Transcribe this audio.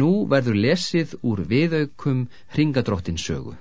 Nú verður lesið úr viðaukum hringadróttinsögu.